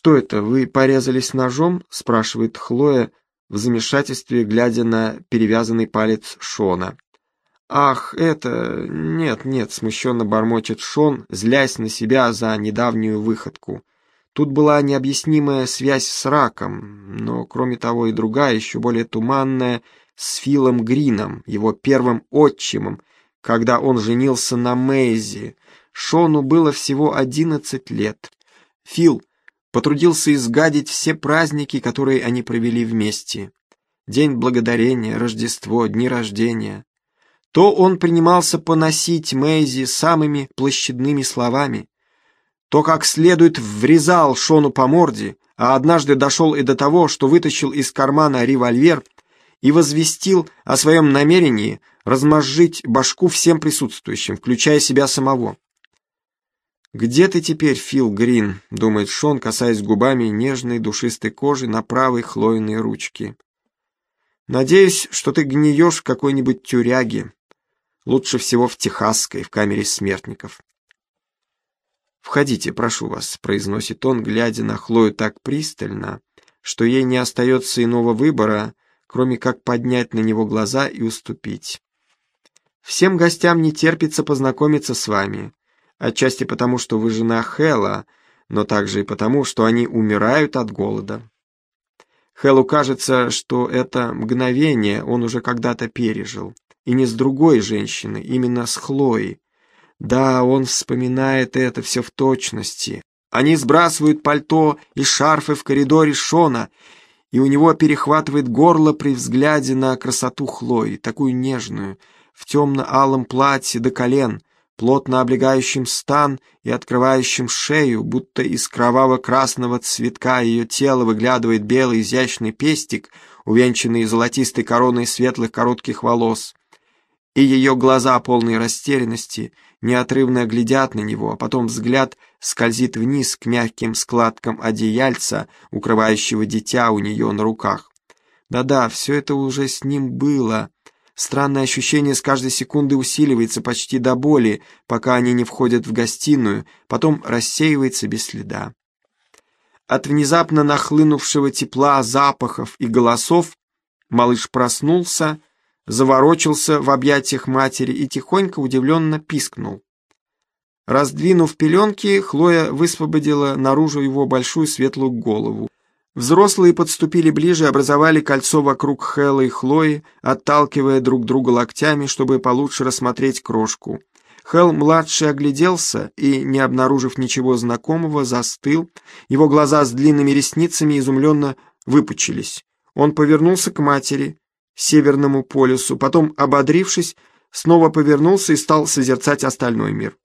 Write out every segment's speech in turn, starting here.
«Что это, вы порезались ножом?» — спрашивает Хлоя в замешательстве, глядя на перевязанный палец Шона. «Ах, это... Нет, нет», — смущенно бормочет Шон, злясь на себя за недавнюю выходку. Тут была необъяснимая связь с раком, но, кроме того, и другая, еще более туманная, с Филом Грином, его первым отчимом, когда он женился на Мэйзи. Шону было всего одиннадцать лет. Фил потрудился изгадить все праздники, которые они провели вместе. День Благодарения, Рождество, дни рождения то он принимался поносить Мэйзи самыми площадными словами, то как следует врезал Шону по морде, а однажды дошел и до того, что вытащил из кармана револьвер и возвестил о своем намерении размозжить башку всем присутствующим, включая себя самого. «Где ты теперь, Фил Грин?» — думает Шон, касаясь губами нежной душистой кожи на правой хлойной ручке. «Надеюсь, что ты гниешь в какой-нибудь тюряге, Лучше всего в Техасской, в камере смертников. «Входите, прошу вас», — произносит он, глядя на Хлою так пристально, что ей не остается иного выбора, кроме как поднять на него глаза и уступить. «Всем гостям не терпится познакомиться с вами, отчасти потому, что вы жена Хэла, но также и потому, что они умирают от голода». Хэллу кажется, что это мгновение он уже когда-то пережил и не с другой женщиной, именно с Хлоей. Да, он вспоминает это все в точности. Они сбрасывают пальто и шарфы в коридоре Шона, и у него перехватывает горло при взгляде на красоту Хлои, такую нежную, в темно-алом платье до колен, плотно облегающим стан и открывающим шею, будто из кроваво-красного цветка ее тела выглядывает белый изящный пестик, увенчанный золотистой короной светлых коротких волос и ее глаза, полные растерянности, неотрывно глядят на него, а потом взгляд скользит вниз к мягким складкам одеяльца, укрывающего дитя у нее на руках. Да-да, все это уже с ним было. Странное ощущение с каждой секунды усиливается почти до боли, пока они не входят в гостиную, потом рассеивается без следа. От внезапно нахлынувшего тепла, запахов и голосов малыш проснулся, заворочился в объятиях матери и тихонько удивленно пискнул. Раздвинув пеленки, Хлоя высвободила наружу его большую светлую голову. Взрослые подступили ближе образовали кольцо вокруг Хэлла и Хлои, отталкивая друг друга локтями, чтобы получше рассмотреть крошку. Хелл-младший огляделся и, не обнаружив ничего знакомого, застыл. Его глаза с длинными ресницами изумленно выпучились. Он повернулся к матери, Северному полюсу, потом, ободрившись, снова повернулся и стал созерцать остальной мир.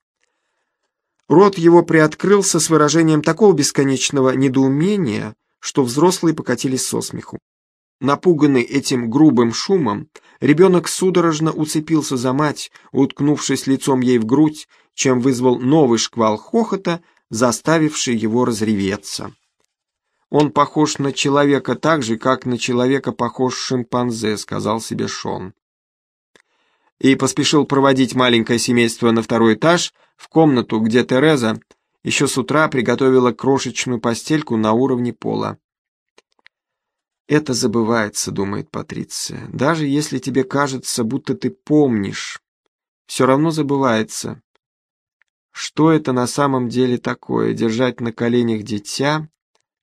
Рот его приоткрылся с выражением такого бесконечного недоумения, что взрослые покатились со смеху. Напуганный этим грубым шумом, ребенок судорожно уцепился за мать, уткнувшись лицом ей в грудь, чем вызвал новый шквал хохота, заставивший его разреветься. Он похож на человека так же, как на человека похож шимпанзе, сказал себе Шон. И поспешил проводить маленькое семейство на второй этаж, в комнату, где Тереза еще с утра приготовила крошечную постельку на уровне пола. «Это забывается», — думает Патриция. «Даже если тебе кажется, будто ты помнишь, все равно забывается. Что это на самом деле такое — держать на коленях дитя,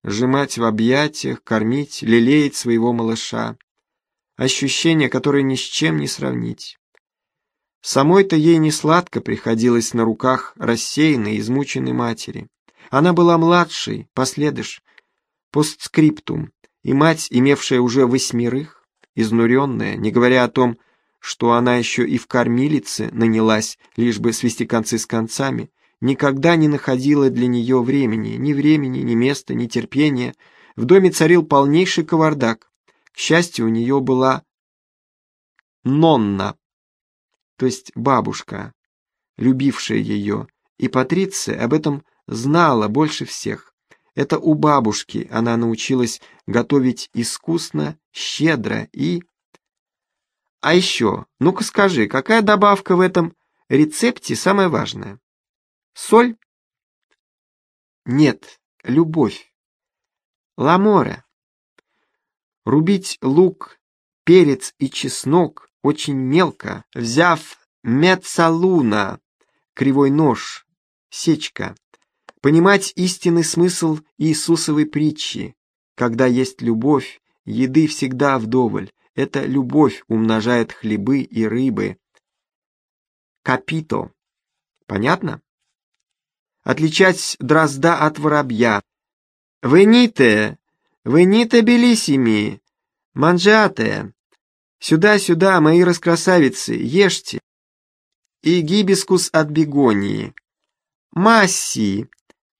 сжимать в объятиях, кормить, лелеять своего малыша. Ощущение, которое ни с чем не сравнить. Самой-то ей не сладко приходилось на руках рассеянной, измученной матери. Она была младшей, последыш, постскриптум, и мать, имевшая уже восьмерых, изнуренная, не говоря о том, что она еще и в кормилице нанялась, лишь бы свести концы с концами, никогда не находила для нее времени, ни времени, ни места, ни терпения. В доме царил полнейший кавардак. К счастью, у нее была Нонна, то есть бабушка, любившая ее, и Патриция об этом знала больше всех. Это у бабушки она научилась готовить искусно, щедро и... А еще, ну-ка скажи, какая добавка в этом рецепте самая важная? Соль? Нет, любовь. ламоре. Рубить лук, перец и чеснок очень мелко, взяв мецалуна, кривой нож, сечка. Понимать истинный смысл Иисусовой притчи. Когда есть любовь, еды всегда вдоволь. Эта любовь умножает хлебы и рыбы. Капито. Понятно? Отличать дрозда от воробья. Вените, вените белисими, манжате. Сюда-сюда, мои раскрасавицы, ешьте. И гибискус от бегонии. Масси.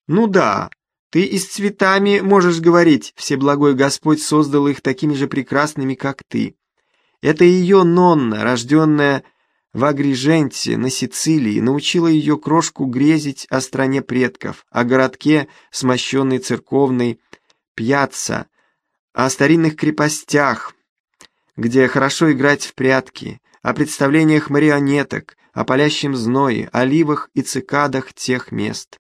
Ну да, ты и с цветами можешь говорить, Всеблагой Господь создал их такими же прекрасными, как ты. Это ее Нонна, рожденная в Агриженте на Сицилии, научила ее крошку грезить о стране предков, о городке, смощенной церковной, пьяца, о старинных крепостях, где хорошо играть в прятки, о представлениях марионеток, о палящем зное, оливах и цикадах тех мест.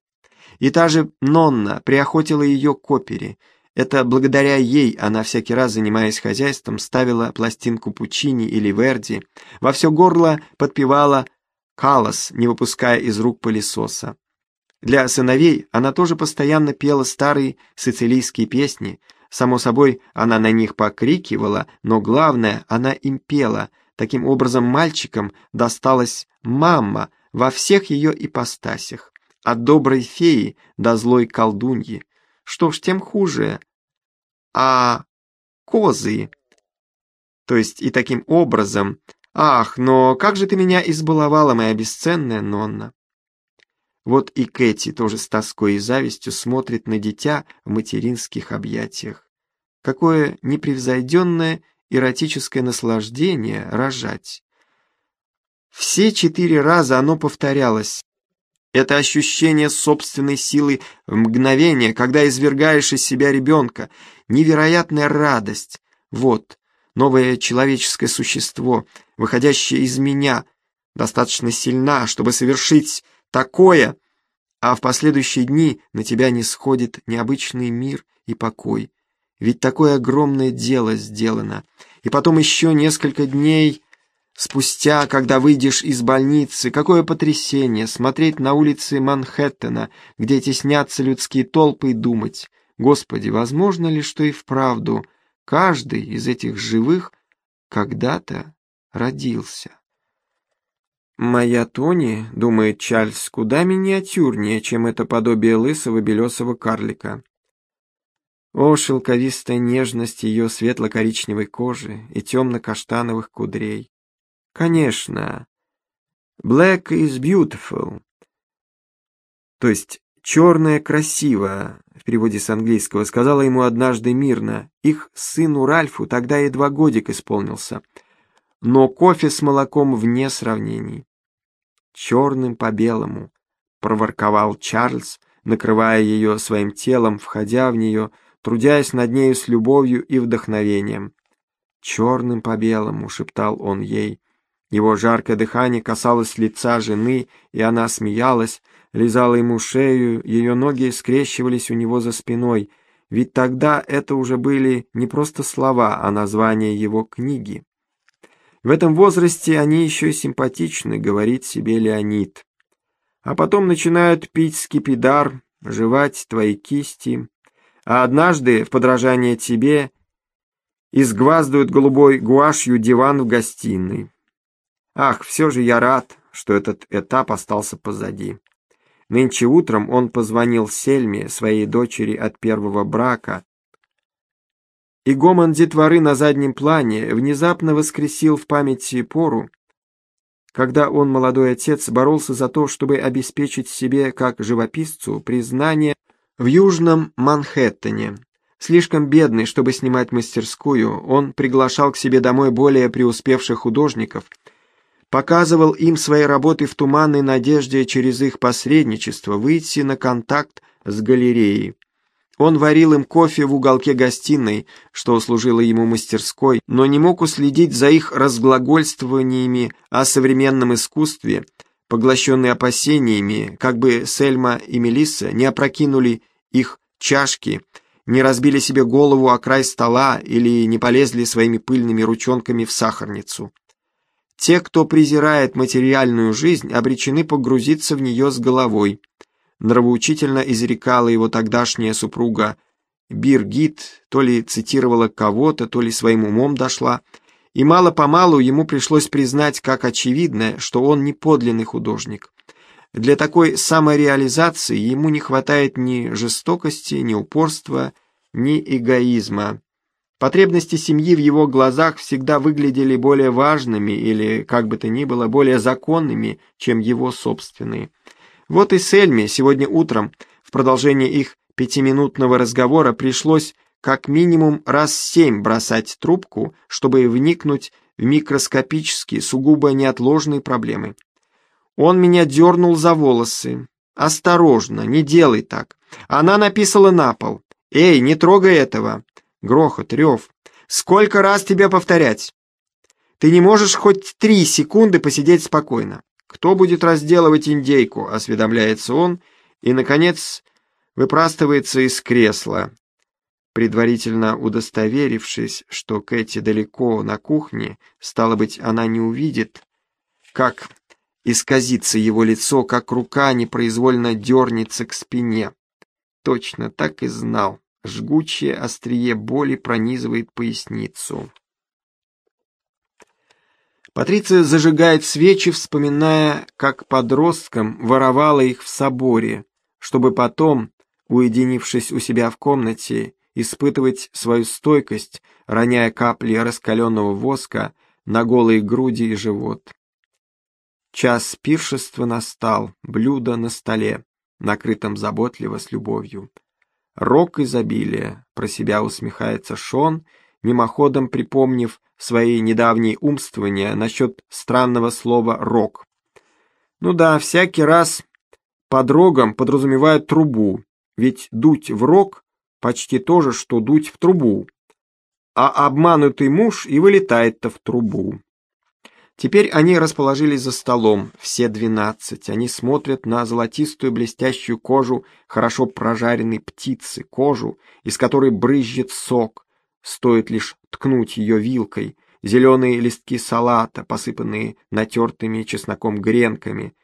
И та же Нонна приохотила ее к опере. Это благодаря ей она всякий раз, занимаясь хозяйством, ставила пластинку Пучини или Верди, во все горло подпевала «Калос», не выпуская из рук пылесоса. Для сыновей она тоже постоянно пела старые сицилийские песни. Само собой, она на них покрикивала, но главное, она им пела. Таким образом, мальчикам досталась мама во всех ее ипостасях. От доброй феи до злой колдуньи. Что ж, тем хуже. А козы... То есть и таким образом... Ах, но как же ты меня избаловала, моя бесценная Нонна. Вот и Кэти тоже с тоской и завистью смотрит на дитя в материнских объятиях. Какое непревзойденное эротическое наслаждение рожать. Все четыре раза оно повторялось. Это ощущение собственной силы в мгновение, когда извергаешь из себя ребенка. Невероятная радость. Вот, новое человеческое существо, выходящее из меня, достаточно сильна, чтобы совершить такое, а в последующие дни на тебя не сходит необычный мир и покой. Ведь такое огромное дело сделано. И потом еще несколько дней Спустя, когда выйдешь из больницы, какое потрясение смотреть на улицы Манхэттена, где теснятся людские толпы, и думать, Господи, возможно ли, что и вправду каждый из этих живых когда-то родился? «Моя Тони, — думает Чарльз, — куда миниатюрнее, чем это подобие лысого белесого карлика. О, шелковистая нежность ее светло-коричневой кожи и темно-каштановых кудрей! Конечно. Black is beautiful. То есть «черное красиво», в переводе с английского, сказала ему однажды мирно. Их сыну Ральфу тогда едва годик исполнился. Но кофе с молоком вне сравнений. «Черным по белому», — проворковал Чарльз, накрывая ее своим телом, входя в нее, трудясь над нею с любовью и вдохновением. «Черным по белому», — шептал он ей, его жаркое дыхание касалось лица жены, и она смеялась, лизала ему шею, ее ноги скрещивались у него за спиной, ведь тогда это уже были не просто слова, а название его книги. В этом возрасте они еще симпатичны, говорит себе Леонид. А потом начинают пить скипидар, жевать твои кисти, а однажды, в подражание тебе, изгваздывают голубой гуашью диван в гостиной. Ах, все же я рад, что этот этап остался позади. Нынче утром он позвонил Сельме, своей дочери от первого брака, и гомон детворы на заднем плане внезапно воскресил в памяти пору, когда он, молодой отец, боролся за то, чтобы обеспечить себе, как живописцу, признание в Южном Манхэттене. Слишком бедный, чтобы снимать мастерскую, он приглашал к себе домой более преуспевших художников – показывал им свои работы в туманной надежде через их посредничество выйти на контакт с галереей. Он варил им кофе в уголке гостиной, что служило ему мастерской, но не мог уследить за их разглагольствованиями о современном искусстве, поглощенный опасениями, как бы Сельма и Мелисса не опрокинули их чашки не разбили себе голову о край стола или не полезли своими пыльными ручонками в сахарницу. Те, кто презирает материальную жизнь, обречены погрузиться в нее с головой. Нравоучительно изрекала его тогдашняя супруга Биргит, то ли цитировала кого-то, то ли своим умом дошла, и мало-помалу ему пришлось признать как очевидное, что он не подлинный художник. Для такой самореализации ему не хватает ни жестокости, ни упорства, ни эгоизма. Потребности семьи в его глазах всегда выглядели более важными или, как бы то ни было, более законными, чем его собственные. Вот и Сельме сегодня утром, в продолжение их пятиминутного разговора, пришлось как минимум раз семь бросать трубку, чтобы вникнуть в микроскопические, сугубо неотложные проблемы. Он меня дернул за волосы. «Осторожно, не делай так». Она написала на пол. «Эй, не трогай этого!» Грохот, рев. «Сколько раз тебе повторять?» «Ты не можешь хоть три секунды посидеть спокойно». «Кто будет разделывать индейку?» — осведомляется он, и, наконец, выпрастывается из кресла. Предварительно удостоверившись, что Кэти далеко на кухне, стало быть, она не увидит, как исказится его лицо, как рука непроизвольно дернется к спине. Точно так и знал. Жгучее острие боли пронизывает поясницу. Патриция зажигает свечи, вспоминая, как подростком воровала их в соборе, чтобы потом, уединившись у себя в комнате, испытывать свою стойкость, роняя капли раскаленного воска на голые груди и живот. Час пиршества настал, блюдо на столе, накрытом заботливо с любовью. Рок изобилия, про себя усмехается Шон, мимоходом припомнив свои недавние умствования насчет странного слова «рок». Ну да, всякий раз под рогом подразумевают трубу, ведь дуть в рог почти то же, что дуть в трубу, а обманутый муж и вылетает-то в трубу. Теперь они расположились за столом, все двенадцать. Они смотрят на золотистую блестящую кожу хорошо прожаренной птицы, кожу, из которой брызжет сок. Стоит лишь ткнуть ее вилкой. Зеленые листки салата, посыпанные натертыми чесноком гренками.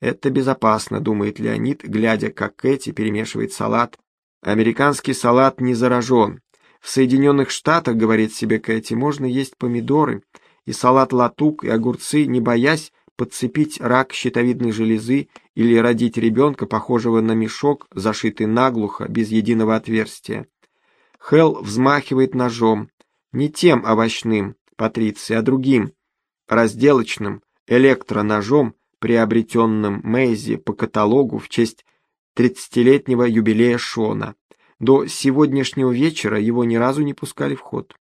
Это безопасно, думает Леонид, глядя, как Кэти перемешивает салат. Американский салат не заражен. В Соединенных Штатах, говорит себе Кэти, можно есть помидоры — и салат-латук, и огурцы, не боясь подцепить рак щитовидной железы или родить ребенка, похожего на мешок, зашитый наглухо, без единого отверстия. Хелл взмахивает ножом, не тем овощным, Патриции, а другим, разделочным, электроножом, приобретенным Мэйзи по каталогу в честь тридцатилетнего юбилея Шона. До сегодняшнего вечера его ни разу не пускали в ход.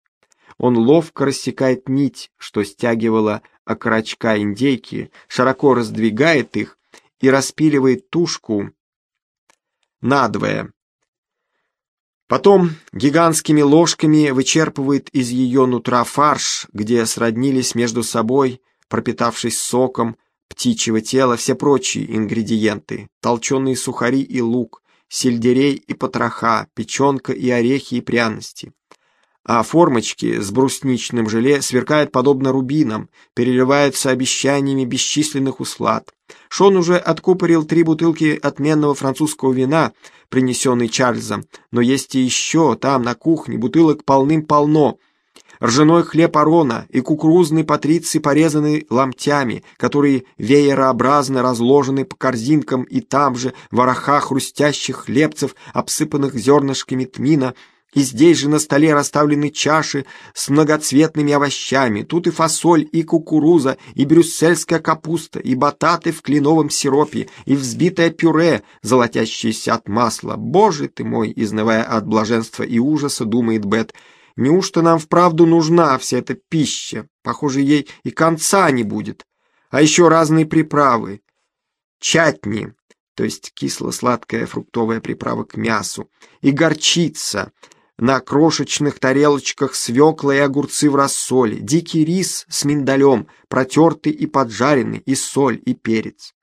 Он ловко рассекает нить, что стягивала окорочка индейки, широко раздвигает их и распиливает тушку надвое. Потом гигантскими ложками вычерпывает из ее нутра фарш, где сроднились между собой, пропитавшись соком птичьего тела, все прочие ингредиенты, толченые сухари и лук, сельдерей и потроха, печенка и орехи и пряности а формочки с брусничным желе сверкают подобно рубинам, переливаются обещаниями бесчисленных услад. Шон уже откупорил три бутылки отменного французского вина, принесенной Чарльзом, но есть и еще, там, на кухне, бутылок полным-полно. Ржаной хлеб Арона и кукурузный патриции порезаны ломтями, которые веерообразно разложены по корзинкам и там же вороха хрустящих хлебцев, обсыпанных зернышками тмина, и здесь же на столе расставлены чаши с многоцветными овощами. Тут и фасоль, и кукуруза, и брюссельская капуста, и бататы в кленовом сиропе, и взбитое пюре, золотящееся от масла. Боже ты мой, изнывая от блаженства и ужаса, думает Бет, неужто нам вправду нужна вся эта пища? Похоже, ей и конца не будет. А еще разные приправы. Чатни, то есть кисло-сладкая фруктовая приправа к мясу, и горчица — на крошечных тарелочках свекла и огурцы в рассоле, дикий рис с миндалем, протертый и поджаренный, и соль, и перец.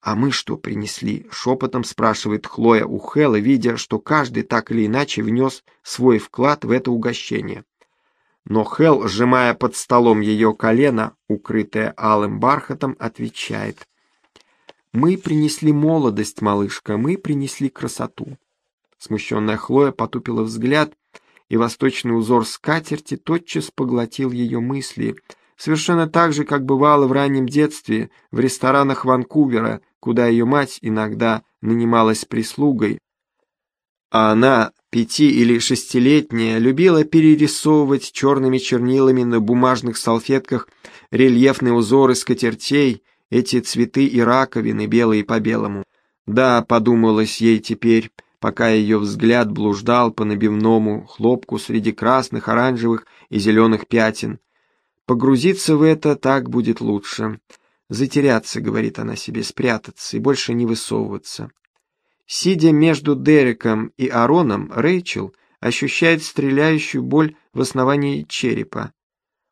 «А мы что принесли?» — шепотом спрашивает Хлоя у Хэлла, видя, что каждый так или иначе внес свой вклад в это угощение. Но Хел, сжимая под столом ее колено, укрытое алым бархатом, отвечает. «Мы принесли молодость, малышка, мы принесли красоту». Смущенная Хлоя потупила взгляд, и восточный узор скатерти тотчас поглотил ее мысли, совершенно так же, как бывало в раннем детстве в ресторанах Ванкувера, куда ее мать иногда нанималась прислугой, а она, пяти- или шестилетняя, любила перерисовывать черными чернилами на бумажных салфетках рельефные узоры скатертей, эти цветы и раковины, белые по белому. Да, подумалось ей теперь, пока ее взгляд блуждал по набивному хлопку среди красных, оранжевых и зеленых пятен. Погрузиться в это так будет лучше. Затеряться, говорит она себе, спрятаться и больше не высовываться. Сидя между Дереком и Ароном, Рэйчел ощущает стреляющую боль в основании черепа.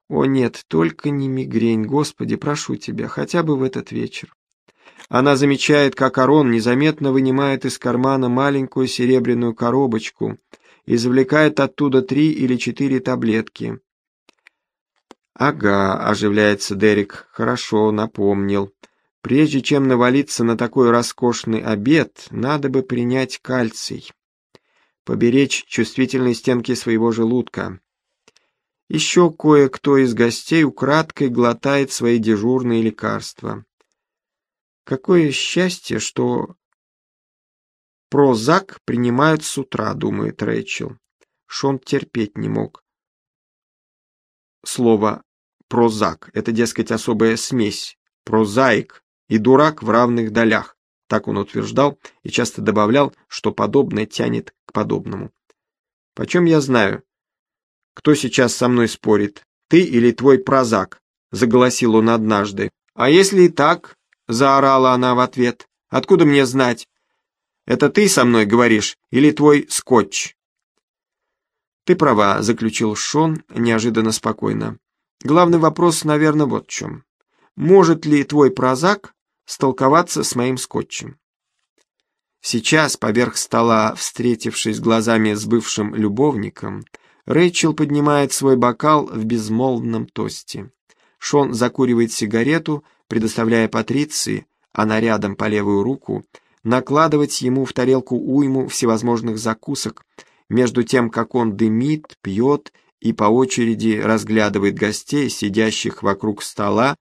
О нет, только не мигрень, Господи, прошу тебя, хотя бы в этот вечер. Она замечает, как Арон незаметно вынимает из кармана маленькую серебряную коробочку, извлекает оттуда три или четыре таблетки. «Ага», — оживляется Дерек, — «хорошо, напомнил. Прежде чем навалиться на такой роскошный обед, надо бы принять кальций. Поберечь чувствительные стенки своего желудка. Еще кое-кто из гостей украдкой глотает свои дежурные лекарства. Какое счастье, что прозак принимают с утра, думает Рэйчел. Шон терпеть не мог. Слово «прозак» — это, дескать, особая смесь. Прозаик и дурак в равных долях. Так он утверждал и часто добавлял, что подобное тянет к подобному. Почем я знаю? Кто сейчас со мной спорит, ты или твой прозак? Заголосил он однажды. А если и так? Заорала она в ответ. Откуда мне знать? Это ты со мной говоришь или твой скотч? Ты права, заключил Шон неожиданно спокойно. Главный вопрос, наверное, вот в чем. Может ли твой прозак столковаться с моим скотчем. Сейчас, поверх стола, встретившись глазами с бывшим любовником, Рэйчел поднимает свой бокал в безмолвном тосте. Шон закуривает сигарету, предоставляя Патриции, а нарядом по левую руку, накладывать ему в тарелку уйму всевозможных закусок, между тем, как он дымит, пьет и по очереди разглядывает гостей, сидящих вокруг стола,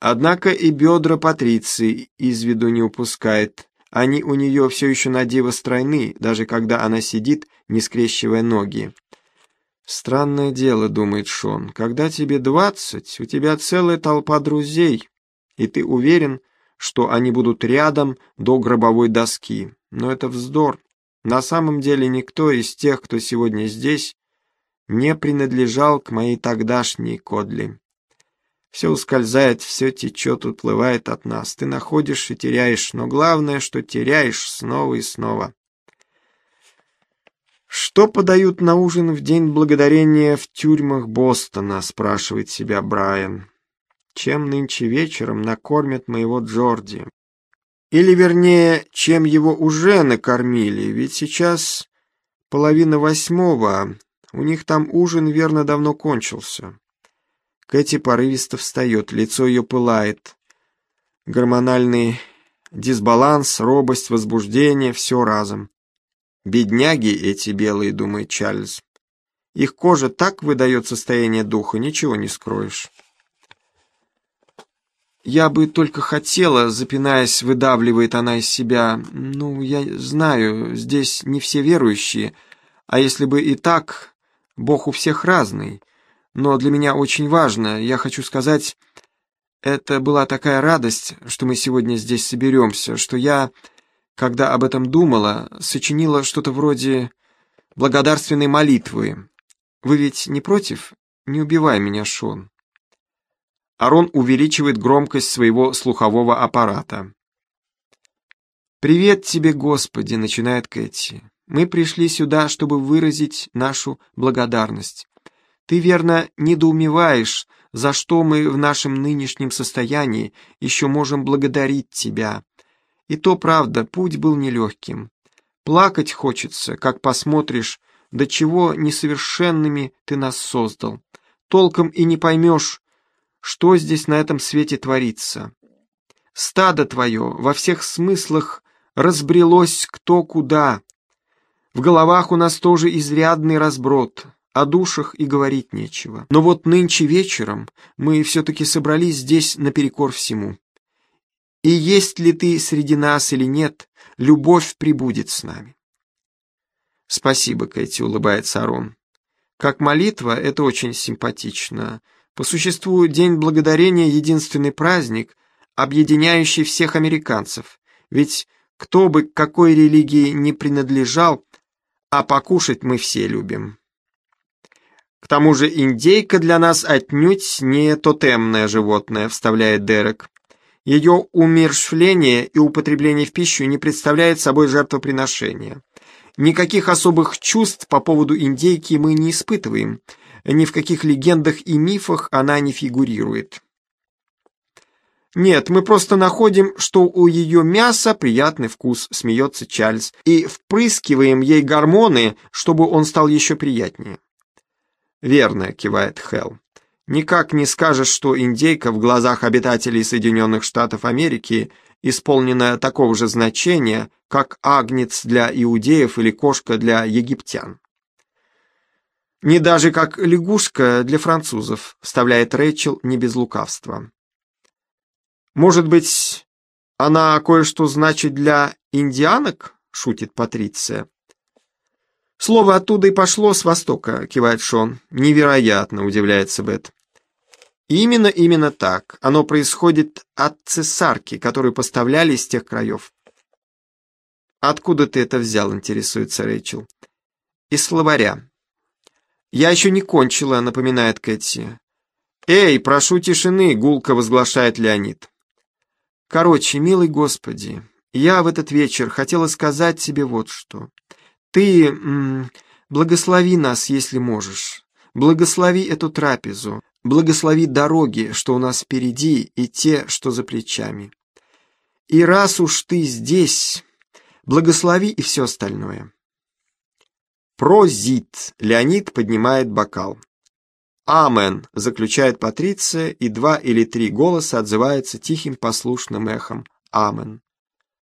Однако и бедра Патриции из виду не упускает. Они у нее все еще на диво стройны, даже когда она сидит, не скрещивая ноги. «Странное дело», — думает Шон, — «когда тебе двадцать, у тебя целая толпа друзей, и ты уверен, что они будут рядом до гробовой доски. Но это вздор. На самом деле никто из тех, кто сегодня здесь, не принадлежал к моей тогдашней Кодли. Все ускользает, все течет, уплывает от нас. Ты находишь и теряешь, но главное, что теряешь снова и снова. «Что подают на ужин в день благодарения в тюрьмах Бостона?» — спрашивает себя Брайан. «Чем нынче вечером накормят моего Джорди?» Или, вернее, чем его уже накормили, ведь сейчас половина восьмого, у них там ужин верно давно кончился. Кэти порывисто встает, лицо ее пылает. Гормональный дисбаланс, робость, возбуждение — все разом. Бедняги эти белые, думает Чарльз. Их кожа так выдает состояние духа, ничего не скроешь. «Я бы только хотела», — запинаясь, выдавливает она из себя, «ну, я знаю, здесь не все верующие, а если бы и так, Бог у всех разный но для меня очень важно, я хочу сказать, это была такая радость, что мы сегодня здесь соберемся, что я, когда об этом думала, сочинила что-то вроде благодарственной молитвы. Вы ведь не против? Не убивай меня, Шон. Арон увеличивает громкость своего слухового аппарата. «Привет тебе, Господи!» — начинает Кэти. «Мы пришли сюда, чтобы выразить нашу благодарность. Ты, верно, недоумеваешь, за что мы в нашем нынешнем состоянии еще можем благодарить тебя. И то правда, путь был нелегким. Плакать хочется, как посмотришь, до чего несовершенными ты нас создал. Толком и не поймешь, что здесь на этом свете творится. Стадо твое во всех смыслах разбрелось кто куда. В головах у нас тоже изрядный разброд, о душах и говорить нечего. Но вот нынче вечером мы все-таки собрались здесь наперекор всему. И есть ли ты среди нас или нет, любовь прибудет с нами. Спасибо, Кэти, улыбается Арон. Как молитва, это очень симпатично. По существу, День Благодарения — единственный праздник, объединяющий всех американцев. Ведь кто бы к какой религии не принадлежал, а покушать мы все любим. К тому же индейка для нас отнюдь не тотемное животное, вставляет Дерек. Ее умерщвление и употребление в пищу не представляет собой жертвоприношения. Никаких особых чувств по поводу индейки мы не испытываем. Ни в каких легендах и мифах она не фигурирует. «Нет, мы просто находим, что у ее мяса приятный вкус», — смеется Чарльз, «и впрыскиваем ей гормоны, чтобы он стал еще приятнее». «Верно», — кивает Хелл. Никак не скажешь, что индейка в глазах обитателей Соединенных Штатов Америки исполнена такого же значения, как агнец для иудеев или кошка для египтян. Не даже как лягушка для французов, вставляет Рэйчел не без лукавства. Может быть, она кое-что значит для индианок? шутит Патриция. Слово оттуда и пошло с востока, кивает Шон. Невероятно, удивляется Бет. Именно, именно так. Оно происходит от цесарки, которую поставляли из тех краев. Откуда ты это взял, интересуется Рэйчел. Из словаря. Я еще не кончила, напоминает Кэти. Эй, прошу тишины, гулко возглашает Леонид. Короче, милый Господи, я в этот вечер хотела сказать тебе вот что. Ты м, благослови нас, если можешь. Благослови эту трапезу. Благослови дороги, что у нас впереди, и те, что за плечами. И раз уж ты здесь, благослови и все остальное. Прозит. Леонид поднимает бокал. Амен, заключает Патриция, и два или три голоса отзываются тихим послушным эхом. Амен.